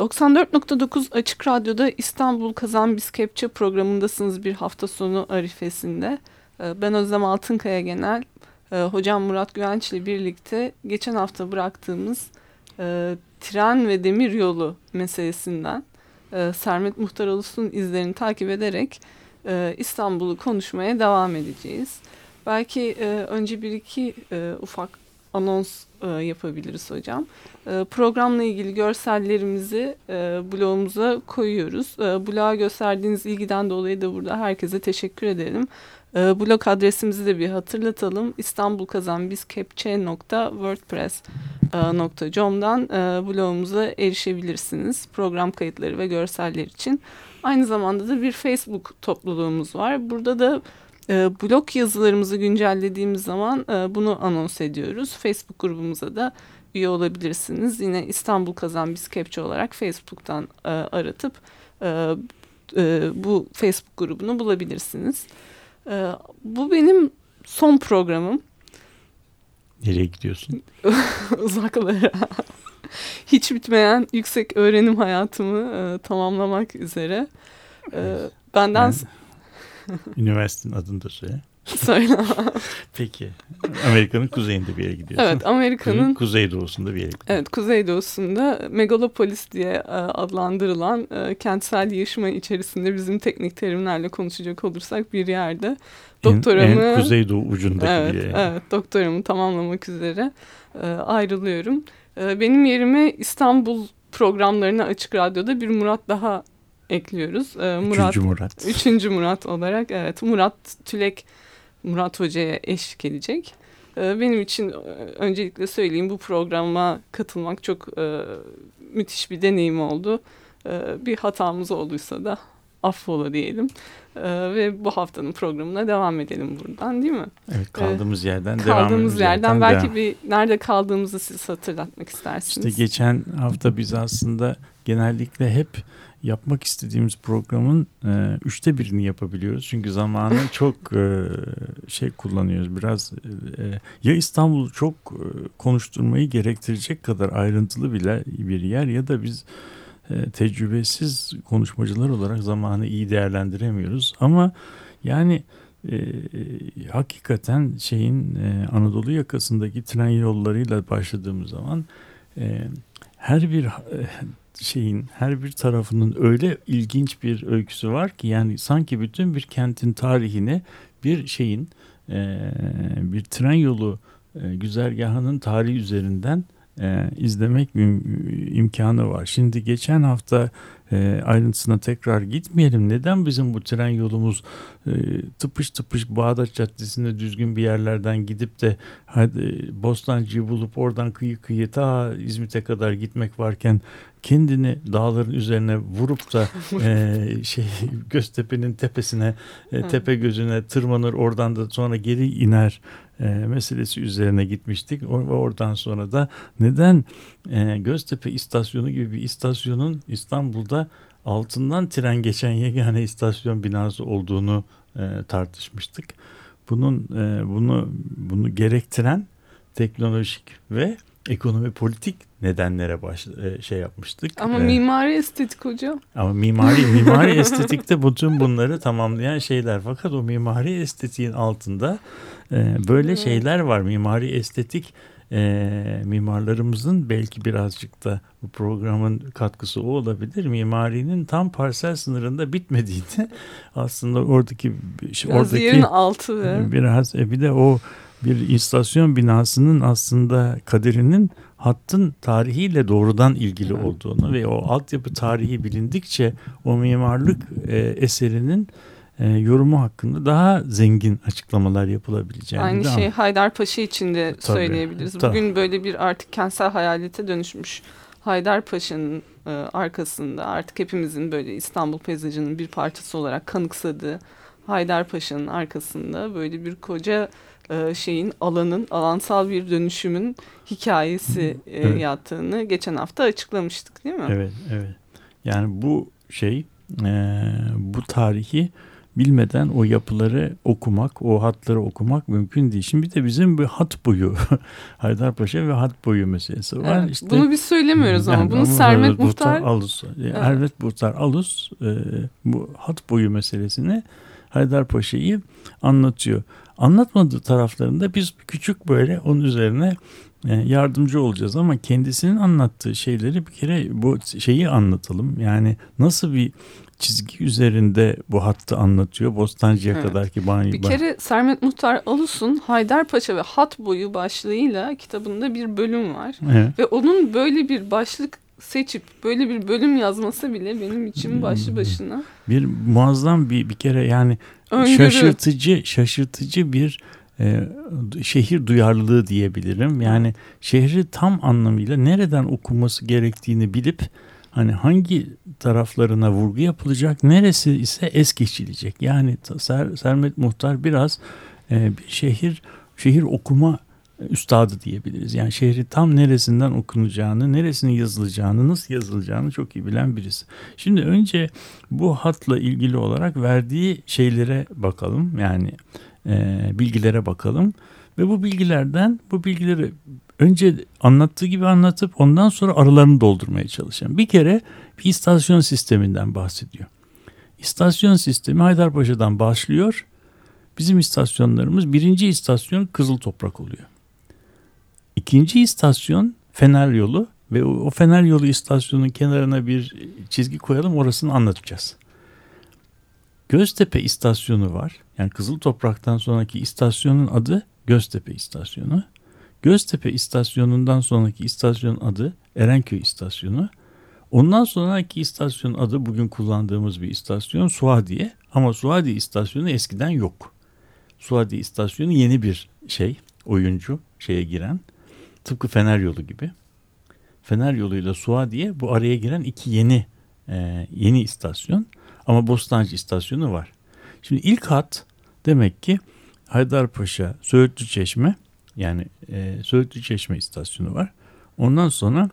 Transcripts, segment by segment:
94.9 Açık Radyo'da İstanbul Kazan Biz Kepçe programındasınız bir hafta sonu arifesinde. Ee, ben Özlem Altınkaya Genel, e, hocam Murat Güvenç ile birlikte geçen hafta bıraktığımız e, tren ve demir yolu meselesinden e, Sermet Muhtaroğlu'nun izlerini takip ederek İstanbul'u konuşmaya devam edeceğiz. Belki önce bir iki ufak anons e, yapabiliriz hocam. E, programla ilgili görsellerimizi e, blogumuza koyuyoruz. E, bloğa gösterdiğiniz ilgiden dolayı da burada herkese teşekkür ederim. E, blog adresimizi de bir hatırlatalım. istanbulkazanbizkepçe.wordpress.com'dan e, blogumuza erişebilirsiniz. Program kayıtları ve görseller için. Aynı zamanda da bir Facebook topluluğumuz var. Burada da e, blog yazılarımızı güncellediğimiz zaman e, bunu anons ediyoruz. Facebook grubumuza da üye olabilirsiniz. Yine İstanbul Kazan Biz Kepçe olarak Facebook'tan e, aratıp e, e, bu Facebook grubunu bulabilirsiniz. E, bu benim son programım. Nereye gidiyorsun? Uzaklara. Hiç bitmeyen yüksek öğrenim hayatımı e, tamamlamak üzere. E, benden... Ben Üniversitenin adını da söyle. Söyle. Peki. Amerika'nın kuzeyinde bir yere gidiyorsun. Evet Amerika'nın kuzeydoğusunda bir yere gidiyorsun. Evet kuzeydoğusunda megalopolis diye e, adlandırılan e, kentsel yaşama içerisinde bizim teknik terimlerle konuşacak olursak bir yerde doktoramı... En, en kuzeydoğu ucundaki evet, bir yer. Evet doktoramı tamamlamak üzere e, ayrılıyorum. Benim yerime İstanbul programlarına Açık Radyo'da bir Murat daha ekliyoruz. Ee, Murat, üçüncü Murat. Üçüncü Murat olarak evet Murat Tülek Murat Hoca'ya eşlik edecek. Ee, benim için e, öncelikle söyleyeyim bu programa katılmak çok e, müthiş bir deneyim oldu. E, bir hatamız olduysa da affola diyelim. E, ve bu haftanın programına devam edelim buradan değil mi? Evet kaldığımız yerden kaldığımız devam Kaldığımız yerden belki devam. bir nerede kaldığımızı siz hatırlatmak istersiniz. İşte geçen hafta biz aslında genellikle hep yapmak istediğimiz programın e, üçte birini yapabiliyoruz. Çünkü zamanı çok e, şey kullanıyoruz. Biraz e, ya İstanbul çok e, konuşturmayı gerektirecek kadar ayrıntılı bile bir yer ya da biz tecrübesiz konuşmacılar olarak zamanı iyi değerlendiremiyoruz. Ama yani e, hakikaten şeyin e, Anadolu yakasındaki tren yollarıyla başladığımız zaman e, her bir e, şeyin her bir tarafının öyle ilginç bir öyküsü var ki yani sanki bütün bir kentin tarihini bir şeyin e, bir tren yolu e, güzergahının tarihi üzerinden e, izlemek imkanı var. Şimdi geçen hafta e, ayrıntısına tekrar gitmeyelim. Neden bizim bu tren yolumuz e, tıpış tıpış Bağdat Caddesi'nde düzgün bir yerlerden gidip de hadi Bostancı'yı bulup oradan kıyı kıyı ta İzmit'e kadar gitmek varken kendini dağların üzerine vurup da e, şey Göztepe'nin tepesine e, tepe gözüne tırmanır oradan da sonra geri iner e, meselesi üzerine gitmiştik. O, oradan sonra da neden e, Göztepe istasyonu gibi bir istasyonun İstanbul'da altından tren geçen yegane istasyon binası olduğunu e, tartışmıştık. Bunun e, bunu bunu gerektiren teknolojik ve ekonomi politik nedenlere baş, e, şey yapmıştık. Ama ee, mimari estetik hocam. Ama mimari mimari estetikte bütün bunları tamamlayan şeyler. Fakat o mimari estetiğin altında e, böyle şeyler var. Mimari estetik e, mimarlarımızın belki birazcık da bu programın katkısı o olabilir. Mimarinin tam parsel sınırında bitmediğini aslında oradaki biraz oradaki yerin altı ve biraz e, bir de o bir istasyon binasının aslında kaderinin hattın tarihiyle doğrudan ilgili olduğunu ve o altyapı tarihi bilindikçe o mimarlık e, eserinin e, yorumu hakkında daha zengin açıklamalar yapılabileceğini Aynı şey ama. Haydarpaşa için de tabii, söyleyebiliriz. Tabii. Bugün böyle bir artık kentsel hayalete dönüşmüş Haydarpaşa'nın e, arkasında artık hepimizin böyle İstanbul peyzajının bir parçası olarak kanıksadığı Haydarpaşa'nın arkasında böyle bir koca e, şeyin alanın alansal bir dönüşümün hikayesi e, evet. yattığını geçen hafta açıklamıştık değil mi? Evet, evet. Yani bu şey e, bu tarihi bilmeden o yapıları okumak, o hatları okumak mümkün değil. Şimdi bir de bizim bir hat boyu, Haydarpaşa ve hat boyu meselesi var. Evet, işte, bunu biz söylemiyoruz yani, ama bunu Sermet Muhtar... Alus, evet. Sermet Muhtar Alus e, bu hat boyu meselesini Haydarpaşa'yı anlatıyor. Anlatmadığı taraflarında biz küçük böyle onun üzerine e, yardımcı olacağız ama kendisinin anlattığı şeyleri bir kere bu şeyi anlatalım. Yani nasıl bir çizgi üzerinde bu hattı anlatıyor. Bostancı'ya evet. kadar ki banyo. Bir kere Sermet Muhtar Alus'un Haydarpaşa ve Hat Boyu başlığıyla kitabında bir bölüm var. Evet. Ve onun böyle bir başlık seçip böyle bir bölüm yazması bile benim için başlı başına. Bir muazzam bir bir kere yani Öngörü. şaşırtıcı şaşırtıcı bir e, şehir duyarlılığı diyebilirim. Yani şehri tam anlamıyla nereden okunması gerektiğini bilip hani hangi taraflarına vurgu yapılacak, neresi ise es geçilecek. Yani Ser, Sermet Muhtar biraz e, bir şehir şehir okuma üstadı diyebiliriz. Yani şehri tam neresinden okunacağını, neresinin yazılacağını, nasıl yazılacağını çok iyi bilen birisi. Şimdi önce bu hatla ilgili olarak verdiği şeylere bakalım. Yani e, bilgilere bakalım. Ve bu bilgilerden bu bilgileri önce anlattığı gibi anlatıp ondan sonra aralarını doldurmaya çalışan. Bir kere bir istasyon sisteminden bahsediyor. İstasyon sistemi Haydarpaşa'dan başlıyor. Bizim istasyonlarımız birinci istasyon Kızıl Toprak oluyor. İkinci istasyon Fener Yolu ve o Fener Yolu istasyonunun kenarına bir çizgi koyalım orasını anlatacağız. Göztepe istasyonu var. Yani Kızıl Toprak'tan sonraki istasyonun adı Göztepe istasyonu. Göztepe istasyonundan sonraki istasyonun adı Erenköy istasyonu. Ondan sonraki istasyonun adı bugün kullandığımız bir istasyon Suadiye. Ama Suadiye istasyonu eskiden yok. Suadiye istasyonu yeni bir şey, oyuncu şeye giren. Tıpkı Fener yolu gibi. Fener yoluyla Suadiye bu araya giren iki yeni e, yeni istasyon. Ama Bostancı istasyonu var. Şimdi ilk hat demek ki Haydarpaşa, Söğütlü Çeşme yani e, Söğütlü Çeşme istasyonu var. Ondan sonra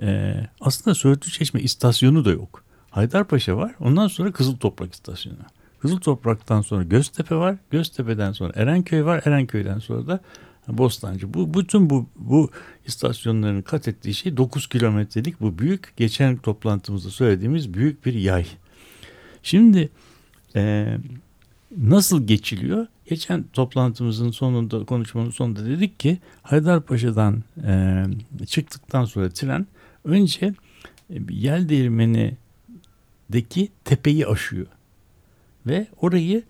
e, aslında Söğütlü Çeşme istasyonu da yok. Haydarpaşa var. Ondan sonra Kızıl Toprak istasyonu. Kızıl Toprak'tan sonra Göztepe var. Göztepe'den sonra Erenköy var. Erenköy'den sonra da Bostancı. Bu bütün bu bu istasyonların kat ettiği şey 9 kilometrelik bu büyük geçen toplantımızda söylediğimiz büyük bir yay. Şimdi e, nasıl geçiliyor? Geçen toplantımızın sonunda konuşmanın sonunda dedik ki Haydarpaşa'dan e, çıktıktan sonra tren önce e, yel değirmenideki tepeyi aşıyor ve orayı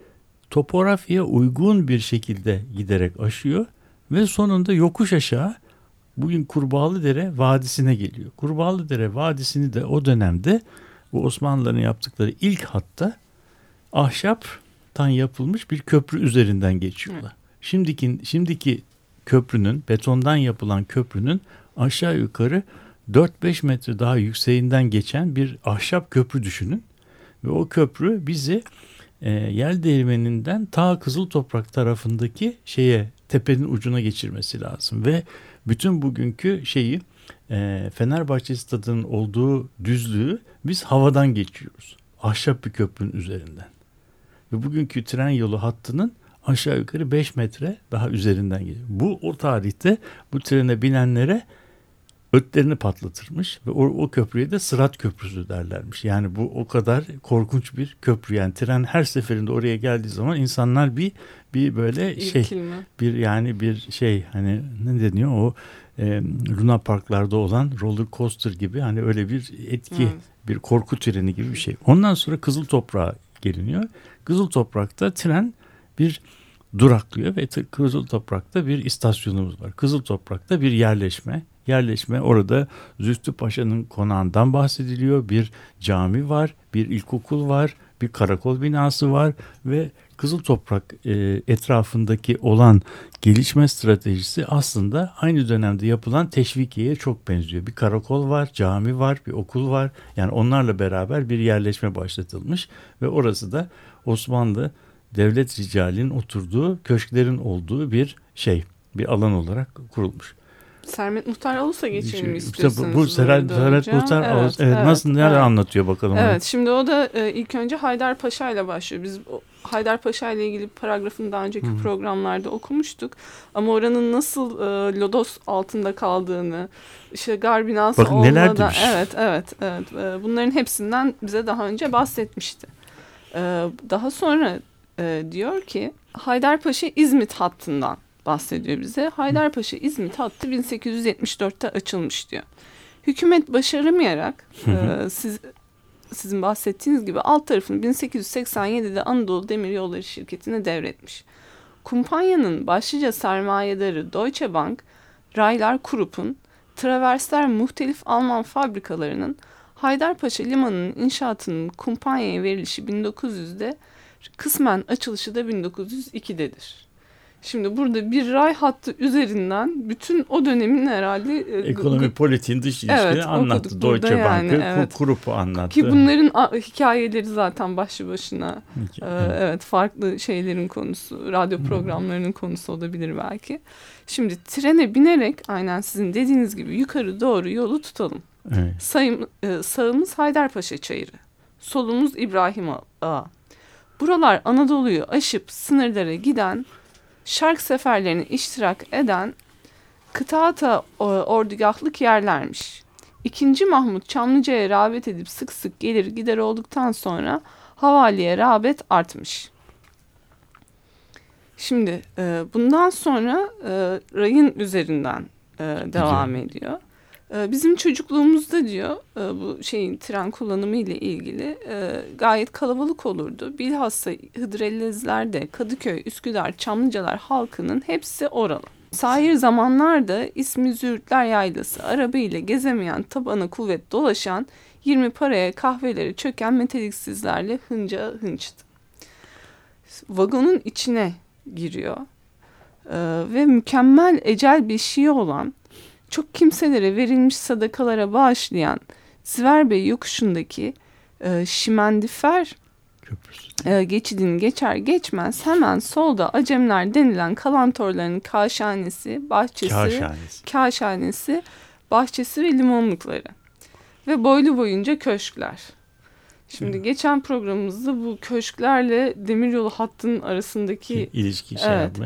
topografya uygun bir şekilde giderek aşıyor ve sonunda yokuş aşağı bugün Kurbağalıdere Vadisi'ne geliyor. Kurbağalıdere Vadisi'ni de o dönemde bu Osmanlıların yaptıkları ilk hatta ahşaptan yapılmış bir köprü üzerinden geçiyorlar. Şimdiki şimdiki köprünün betondan yapılan köprünün aşağı yukarı 4-5 metre daha yükseğinden geçen bir ahşap köprü düşünün. Ve o köprü bizi e, yel değirmeninden ta Kızıl Toprak tarafındaki şeye tepenin ucuna geçirmesi lazım. Ve bütün bugünkü şeyi e, Fenerbahçe stadının olduğu düzlüğü biz havadan geçiyoruz. Ahşap bir köprünün üzerinden. Ve bugünkü tren yolu hattının aşağı yukarı 5 metre daha üzerinden geliyor. Bu o tarihte bu trene binenlere ötlerini patlatırmış ve o, o köprüye de Sırat Köprüsü derlermiş. Yani bu o kadar korkunç bir köprü. Yani tren her seferinde oraya geldiği zaman insanlar bir bir böyle şey İrkilme. bir yani bir şey hani ne deniyor o e, Luna Parklarda olan roller coaster gibi hani öyle bir etki evet. bir korku treni gibi bir şey. Ondan sonra Kızıl Toprağa geliniyor. Kızıl Toprak'ta tren bir duraklıyor ve Kızıl Toprak'ta bir istasyonumuz var. Kızıl Toprak'ta bir yerleşme. Yerleşme orada Zühtü Paşa'nın konağından bahsediliyor. Bir cami var, bir ilkokul var, bir karakol binası var ve Kızıl Toprak e, etrafındaki olan gelişme stratejisi aslında aynı dönemde yapılan teşvikiyeye çok benziyor. Bir karakol var, cami var, bir okul var. Yani onlarla beraber bir yerleşme başlatılmış ve orası da Osmanlı devlet ricalinin oturduğu, köşklerin olduğu bir şey, bir alan olarak kurulmuş. Sermet Muhtar olursa geçelim istiyorsunuz. İşte bu, bu Sermet, Sermet Muhtar evet, evet, evet, nasıl neler evet. anlatıyor bakalım. Evet onu. şimdi o da e, ilk önce Haydar Paşa ile başlıyor. Biz Haydarpaşa ile ilgili paragrafını daha önceki Hı. programlarda okumuştuk. Ama oranın nasıl e, lodos altında kaldığını, işte gar binası Bakın neler demiş. Evet, evet, evet. E, bunların hepsinden bize daha önce bahsetmişti. E, daha sonra e, diyor ki Haydarpaşa İzmit hattından bahsediyor bize. Haydarpaşa İzmit hattı 1874'te açılmış diyor. Hükümet başaramayarak e, siz sizin bahsettiğiniz gibi alt tarafını 1887'de Anadolu Demiryolları şirketine devretmiş. Kumpanyanın başlıca sermayedarı Deutsche Bank, Raylar Krup'un, Traversler muhtelif Alman fabrikalarının Haydarpaşa Limanı'nın inşaatının kumpanyaya verilişi 1900'de kısmen açılışı da 1902'dedir. Şimdi burada bir ray hattı üzerinden bütün o dönemin herhalde e, ekonomi politiğin dış ilişkileri evet, anlattı. Deutsche yani, Bank'ı, evet. Kurup'u anlattı. Ki bunların hikayeleri zaten başlı başına e, evet farklı şeylerin konusu, radyo programlarının konusu olabilir belki. Şimdi trene binerek aynen sizin dediğiniz gibi yukarı doğru yolu tutalım. Evet. Sayım, e, sağımız Haydarpaşa Çayırı, solumuz İbrahim Ağa. Buralar Anadolu'yu aşıp sınırlara giden şark seferlerine iştirak eden kıtaata ordugahlık yerlermiş. İkinci Mahmut Çamlıca'ya rağbet edip sık sık gelir gider olduktan sonra havaliye rağbet artmış. Şimdi e, bundan sonra e, rayın üzerinden e, devam ediyor. Ee, bizim çocukluğumuzda diyor e, bu şeyin tren kullanımı ile ilgili e, gayet kalabalık olurdu. Bilhassa Hıdrellezler'de Kadıköy, Üsküdar, Çamlıcalar halkının hepsi oralı. Sahir zamanlarda ismi Zürtler Yaylası araba ile gezemeyen tabana kuvvet dolaşan 20 paraya kahveleri çöken metaliksizlerle hınca hınçtı. Vagonun içine giriyor ee, ve mükemmel ecel bir şey olan çok kimselere verilmiş sadakalara bağışlayan Bey yokuşundaki e, Şimendifer e, geçidini geçer geçmez hemen solda Acemler denilen kalantorların kaşhanesi, bahçesi, kaşhanesi, kaşhanesi bahçesi ve limonlukları ve boylu boyunca köşkler. Şimdi evet. geçen programımızda bu köşklerle demiryolu hattının arasındaki ilişki şey evet.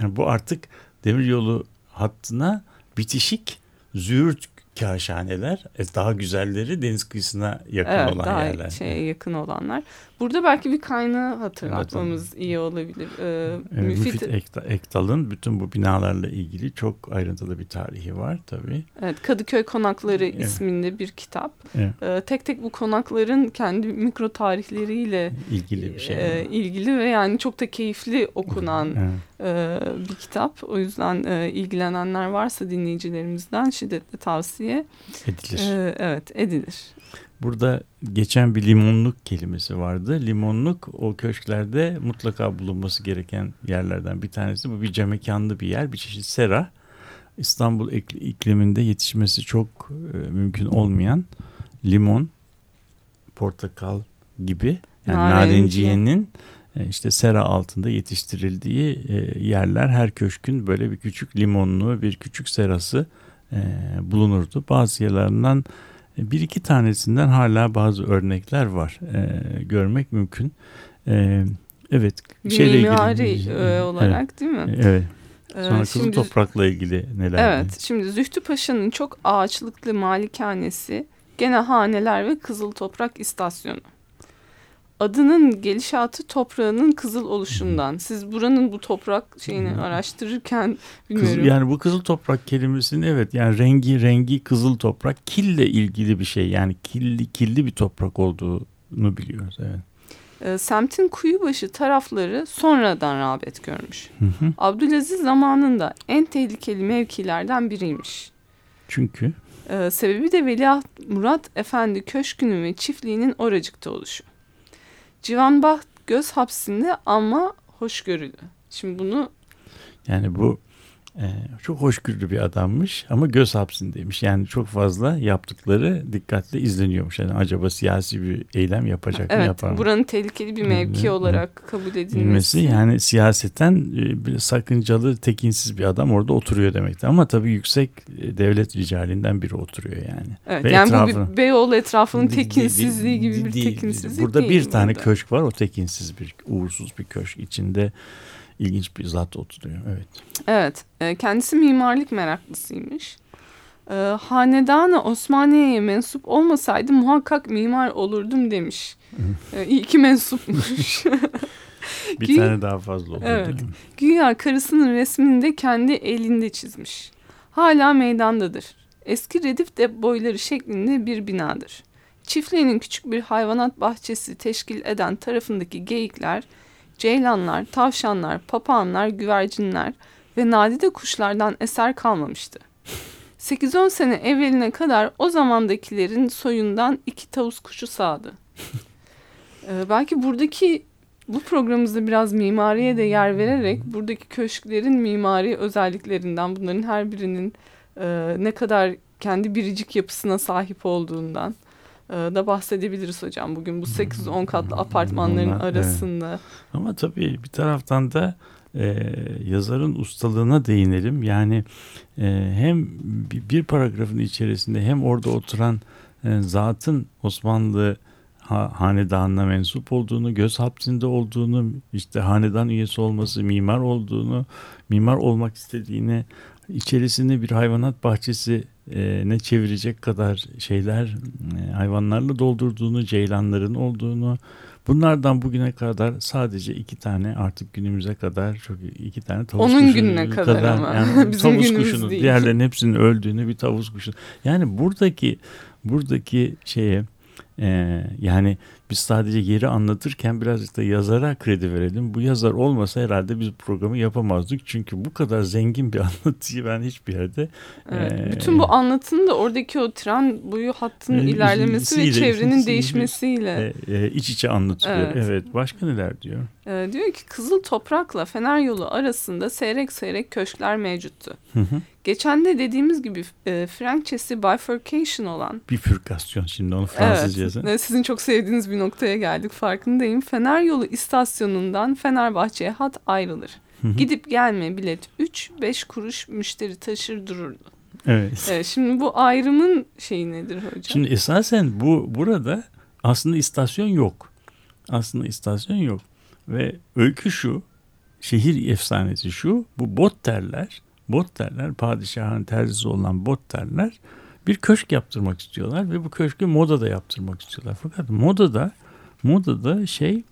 Yani bu artık demiryolu hattına bitişik züğürt kaşhaneler e, daha güzelleri deniz kıyısına yakın evet, olan daha yerler. Şeye yakın olanlar. Burada belki bir kaynağı hatırlatmamız evet, iyi olabilir. Ee, e, Müfit, Müfit Ektal'ın bütün bu binalarla ilgili çok ayrıntılı bir tarihi var tabii. Evet, Kadıköy Konakları evet. isminde bir kitap. Evet. Ee, tek tek bu konakların kendi mikro tarihleriyle ilgili bir şey. E, ilgili ve yani çok da keyifli okunan evet. e, bir kitap. O yüzden e, ilgilenenler varsa dinleyicilerimizden şiddetle tavsiye edilir. E, evet, edilir. Burada geçen bir limonluk kelimesi vardı. Limonluk o köşklerde mutlaka bulunması gereken yerlerden bir tanesi. Bu bir camekanlı bir yer, bir çeşit sera. İstanbul ikliminde yetişmesi çok e, mümkün olmayan limon, portakal gibi yani narenciyenin e, işte sera altında yetiştirildiği e, yerler her köşkün böyle bir küçük limonlu bir küçük serası e, bulunurdu. Bazı yerlerinden bir iki tanesinden hala bazı örnekler var e, görmek mümkün. E, evet. Şeyle mimari ilgili, e, olarak evet, değil mi? Evet. E, Sonra kızıl şimdi, toprakla ilgili neler? Evet. Mi? Şimdi Zühtü Paşa'nın çok ağaçlıklı malikanesi, gene haneler ve kızıl toprak istasyonu adının gelişatı toprağının kızıl oluşundan. Siz buranın bu toprak şeyini araştırırken bilmiyorum. Kızıl, yani bu kızıl toprak kelimesinin evet yani rengi rengi kızıl toprak kille ilgili bir şey. Yani killi killi bir toprak olduğunu biliyoruz evet. E, semtin kuyubaşı tarafları sonradan rağbet görmüş. Hı hı. Abdülaziz zamanında en tehlikeli mevkilerden biriymiş. Çünkü? E, sebebi de Veliaht Murat Efendi Köşkü'nün ve çiftliğinin oracıkta oluşu. Civanbaht göz hapsinde ama hoşgörülü. Şimdi bunu yani bu çok hoşgörülü bir adammış ama göz hapsindeymiş. Yani çok fazla yaptıkları dikkatle izleniyormuş. Yani acaba siyasi bir eylem yapacak evet, mı yapar mı? Buranın tehlikeli bir mevki evet, olarak kabul edilmesi. Yani siyaseten e, bir sakıncalı, tekinsiz bir adam orada oturuyor demektir. Ama tabii yüksek e, devlet ricalinden biri oturuyor yani. Evet, Ve yani etrafını, bu bir Beyoğlu etrafının tekinsizliği gibi bir tekinsizlik Burada değil bir tane burada. köşk var. O tekinsiz bir, uğursuz bir köşk. içinde ilginç bir zat oturuyor. Evet. Evet. E, kendisi mimarlık meraklısıymış. E, Hanedanı Osmaniye'ye mensup olmasaydı muhakkak mimar olurdum demiş. e, iyi ki mensupmuş. bir Gü tane daha fazla oldu. Evet. Güya karısının resmini de kendi elinde çizmiş. Hala meydandadır. Eski redif de boyları şeklinde bir binadır. Çiftliğinin küçük bir hayvanat bahçesi teşkil eden tarafındaki geyikler ceylanlar, tavşanlar, papağanlar, güvercinler ve nadide kuşlardan eser kalmamıştı. 8-10 sene evveline kadar o zamandakilerin soyundan iki tavus kuşu sağdı. ee, belki buradaki bu programımızda biraz mimariye de yer vererek buradaki köşklerin mimari özelliklerinden bunların her birinin e, ne kadar kendi biricik yapısına sahip olduğundan da bahsedebiliriz hocam. Bugün bu 810 katlı apartmanların Bunlar, arasında. Evet. Ama tabii bir taraftan da e, yazarın ustalığına değinelim. Yani e, hem bir paragrafın içerisinde hem orada oturan e, zatın Osmanlı ha, hanedanına mensup olduğunu, göz hapsinde olduğunu, işte hanedan üyesi olması, mimar olduğunu, mimar olmak istediğini, içerisinde bir hayvanat bahçesi e, ne çevirecek kadar şeyler e, hayvanlarla doldurduğunu, ceylanların olduğunu bunlardan bugüne kadar sadece iki tane artık günümüze kadar çok iki tane tavus Onun gününe kadar, kadar ama yani Bizim tavus kuşunun değil. diğerlerinin hepsinin öldüğünü bir tavus kuşu. Yani buradaki buradaki şeye ee, yani biz sadece yeri anlatırken birazcık da yazara kredi verelim. Bu yazar olmasa herhalde biz programı yapamazdık. Çünkü bu kadar zengin bir anlatıyı ben hiçbir yerde... Evet, e, bütün bu anlatının da oradaki o tren boyu hattının e, ilerlemesi ve çevrenin değişmesiyle... E, e, iç içe anlatılıyor. Evet. evet. Başka neler diyor? E, diyor ki Kızıl Toprak'la Fener Yolu arasında seyrek seyrek köşkler mevcuttu. Hı hı. Geçen de dediğimiz gibi e, Frankçesi bifurcation olan. Bifurkasyon şimdi onu Fransızcası. Evet, sizin çok sevdiğiniz bir noktaya geldik farkındayım. Fener Yolu istasyonundan Fenerbahçe'ye hat ayrılır. Gidip gelme bilet 3-5 kuruş müşteri taşır dururdu. Evet. evet. Şimdi bu ayrımın şeyi nedir hocam? Şimdi esasen bu burada aslında istasyon yok. Aslında istasyon yok. Ve öykü şu, şehir efsanesi şu, bu bot terler Botterler, padişahın terzisi olan Botterler bir köşk yaptırmak istiyorlar ve bu köşkü modada yaptırmak istiyorlar. Fakat modada modada şey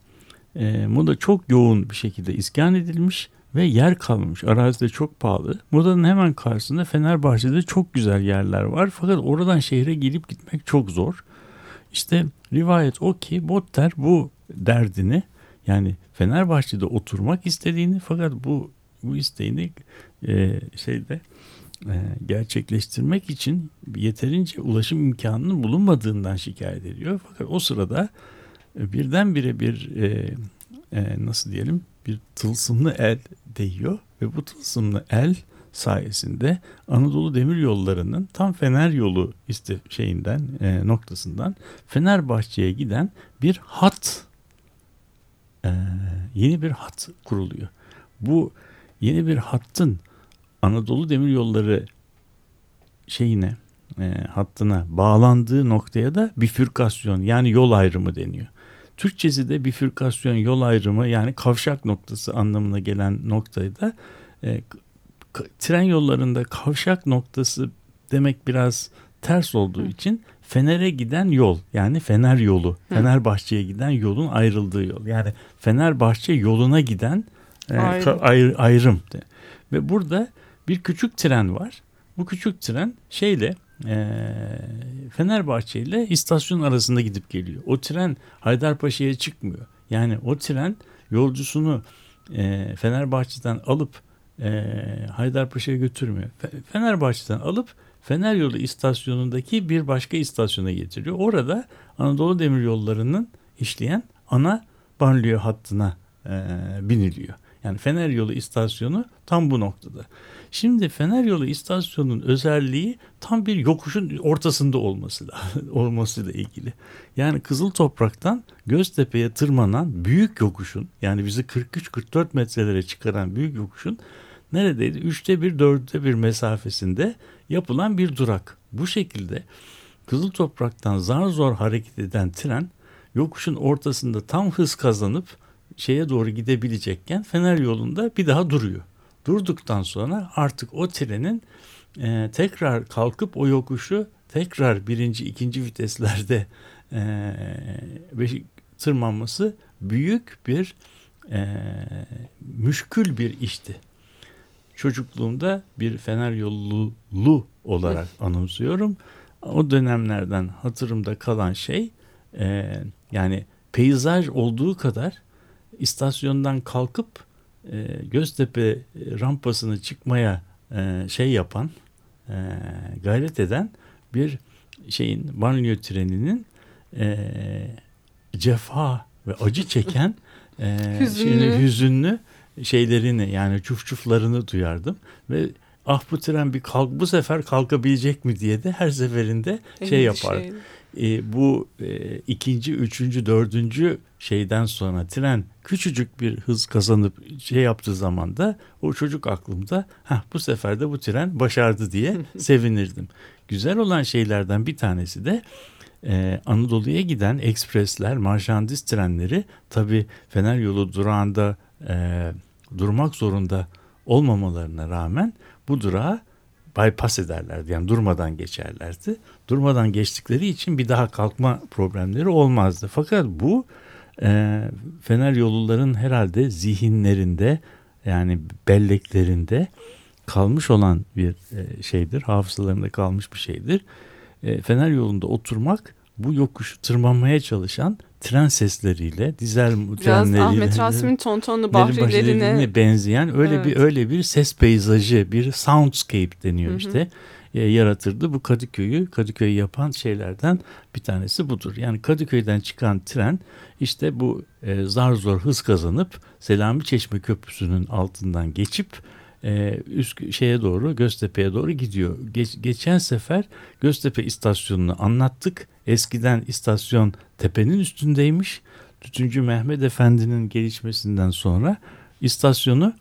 e, moda çok yoğun bir şekilde iskan edilmiş ve yer kalmamış. Arazi de çok pahalı. Modanın hemen karşısında Fenerbahçe'de çok güzel yerler var. Fakat oradan şehre gelip gitmek çok zor. İşte rivayet o ki Botter bu derdini yani Fenerbahçe'de oturmak istediğini fakat bu bu isteğini e, şeyde gerçekleştirmek için yeterince ulaşım imkanının bulunmadığından şikayet ediyor. Fakat o sırada e, birdenbire bir e, e, nasıl diyelim bir tılsımlı el değiyor ve bu tılsımlı el sayesinde Anadolu Demir Yolları'nın tam Fener yolu işte şeyinden e, noktasından Fenerbahçe'ye giden bir hat e, yeni bir hat kuruluyor. Bu yeni bir hattın Anadolu Demiryolları şeyine e, hattına bağlandığı noktaya da bifürkasyon yani yol ayrımı deniyor. Türkçesi de bifürkasyon yol ayrımı yani kavşak noktası anlamına gelen noktayı da e, tren yollarında kavşak noktası demek biraz ters olduğu için Fener'e giden yol yani Fener yolu, Hı. Fenerbahçe'ye giden yolun ayrıldığı yol. Yani Fenerbahçe yoluna giden e, ayrım. Ayrı, ayrım. Ve burada bir küçük tren var. Bu küçük tren şeyle e, Fenerbahçe ile istasyon arasında gidip geliyor. O tren Haydarpaşa'ya çıkmıyor. Yani o tren yolcusunu e, Fenerbahçe'den alıp e, Haydarpaşa'ya götürmüyor. Fenerbahçe'den alıp Fener Yolu istasyonundaki bir başka istasyona getiriyor. Orada Anadolu Demiryolları'nın işleyen ana banliyö hattına e, biniliyor. Yani Fener Yolu istasyonu tam bu noktada. Şimdi Fener Yolu istasyonunun özelliği tam bir yokuşun ortasında olması olmasıyla ilgili. Yani Kızıl Toprak'tan Göztepe'ye tırmanan büyük yokuşun yani bizi 43-44 metrelere çıkaran büyük yokuşun neredeydi? Üçte bir, dörtte bir mesafesinde yapılan bir durak. Bu şekilde Kızıl Toprak'tan zar zor hareket eden tren yokuşun ortasında tam hız kazanıp şeye doğru gidebilecekken Fener yolunda bir daha duruyor. Durduktan sonra artık o trenin e, tekrar kalkıp o yokuşu tekrar birinci, ikinci viteslerde e, tırmanması büyük bir e, müşkül bir işti. Çocukluğumda bir Fener yollu olarak anımsıyorum. O dönemlerden hatırımda kalan şey e, yani peyzaj olduğu kadar istasyondan kalkıp e, Göztepe rampasını çıkmaya e, şey yapan e, gayret eden bir şeyin banliyö treninin e, cefa ve acı çeken e, hüzünlü. Şimdi, hüzünlü şeylerini yani çufçuflarını duyardım ve ah bu tren bir kalk bu sefer kalkabilecek mi diye de her seferinde şey yapar. Şey e, bu e, ikinci, üçüncü, dördüncü şeyden sonra tren küçücük bir hız kazanıp şey yaptığı zaman da o çocuk aklımda ha bu sefer de bu tren başardı diye sevinirdim. Güzel olan şeylerden bir tanesi de ee, Anadolu'ya giden ekspresler, marşandis trenleri tabi Fener yolu durağında e, durmak zorunda olmamalarına rağmen bu durağı bypass ederlerdi. Yani durmadan geçerlerdi. Durmadan geçtikleri için bir daha kalkma problemleri olmazdı. Fakat bu e, Fener yolluların herhalde zihinlerinde yani belleklerinde kalmış olan bir e, şeydir. Hafızalarında kalmış bir şeydir. E, Fener yolunda oturmak bu yokuşu tırmanmaya çalışan tren sesleriyle, dizel Biraz trenleriyle, Ahmet Rasim'in tontonlu bahrilerine benzeyen öyle evet. bir öyle bir ses peyzajı, bir soundscape deniyor hı hı. işte e, yaratırdı. Bu Kadıköy'ü Kadıköy'ü yapan şeylerden bir tanesi budur. Yani Kadıköy'den çıkan tren işte bu e, zar zor hız kazanıp Selami Çeşme Köprüsü'nün altından geçip e, üst şeye doğru Göztepe'ye doğru gidiyor. Geç, geçen sefer Göztepe istasyonunu anlattık. Eskiden istasyon tepenin üstündeymiş. Tütüncü Mehmet Efendi'nin gelişmesinden sonra istasyonu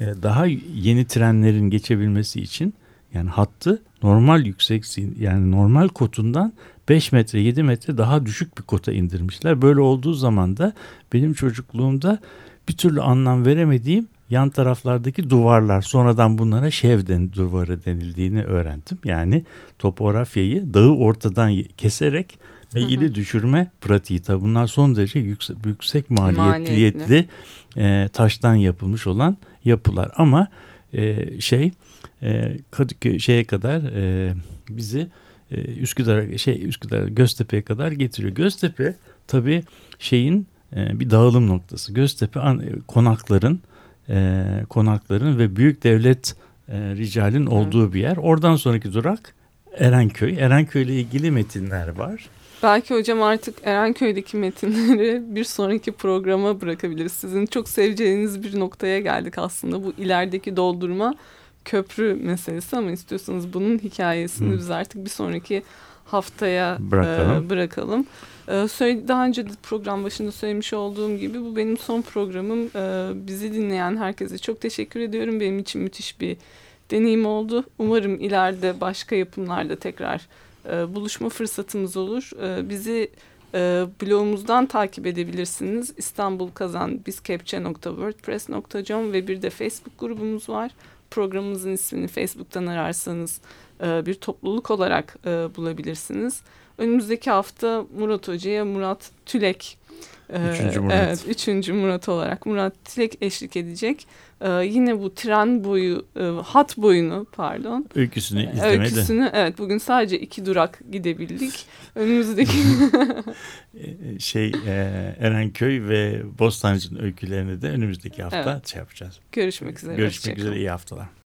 e, daha yeni trenlerin geçebilmesi için yani hattı normal yüksekliğin yani normal kotundan 5 metre 7 metre daha düşük bir kota indirmişler. Böyle olduğu zaman da benim çocukluğumda bir türlü anlam veremediğim yan taraflardaki duvarlar sonradan bunlara şevden duvarı denildiğini öğrendim. Yani topografyayı dağı ortadan keserek ve ili düşürme pratiği. Tabi bunlar son derece yüksek, yüksek maliyetli e, taştan yapılmış olan yapılar. Ama e, şey e, Kadıköy şeye kadar e, bizi e, Üsküdar şey Üsküdar Göztepe'ye kadar getiriyor. Göztepe tabi şeyin e, bir dağılım noktası. Göztepe an, konakların e, konakların ve büyük devlet e, ricalin olduğu bir yer. Oradan sonraki durak Erenköy. Erenköy ile ilgili metinler var. Belki hocam artık Erenköy'deki metinleri bir sonraki programa bırakabiliriz. Sizin çok seveceğiniz bir noktaya geldik aslında bu ilerideki doldurma köprü meselesi ama istiyorsanız bunun hikayesini Hı. biz artık bir sonraki haftaya bırakalım. E, bırakalım. E, söyle, daha önce de program başında söylemiş olduğum gibi bu benim son programım. E, bizi dinleyen herkese çok teşekkür ediyorum. Benim için müthiş bir deneyim oldu. Umarım ileride başka yapımlarda tekrar e, buluşma fırsatımız olur. E, bizi e, blogumuzdan takip edebilirsiniz. İstanbul Kazan bizkepçe.wordpress.com ve bir de Facebook grubumuz var. Programımızın ismini Facebook'tan ararsanız e, bir topluluk olarak bulabilirsiniz. Önümüzdeki hafta Murat Hoca'ya Murat Tülek e, Üçüncü Murat. Evet, üçüncü Murat olarak Murat Tülek eşlik edecek. Ee, yine bu tren boyu, e, hat boyunu pardon. Öyküsünü izlemedi. Öyküsünü evet bugün sadece iki durak gidebildik. Önümüzdeki şey e, Erenköy ve Bostancı'nın öykülerini de önümüzdeki hafta evet. şey yapacağız. Görüşmek üzere. Görüşmek üzere iyi haftalar.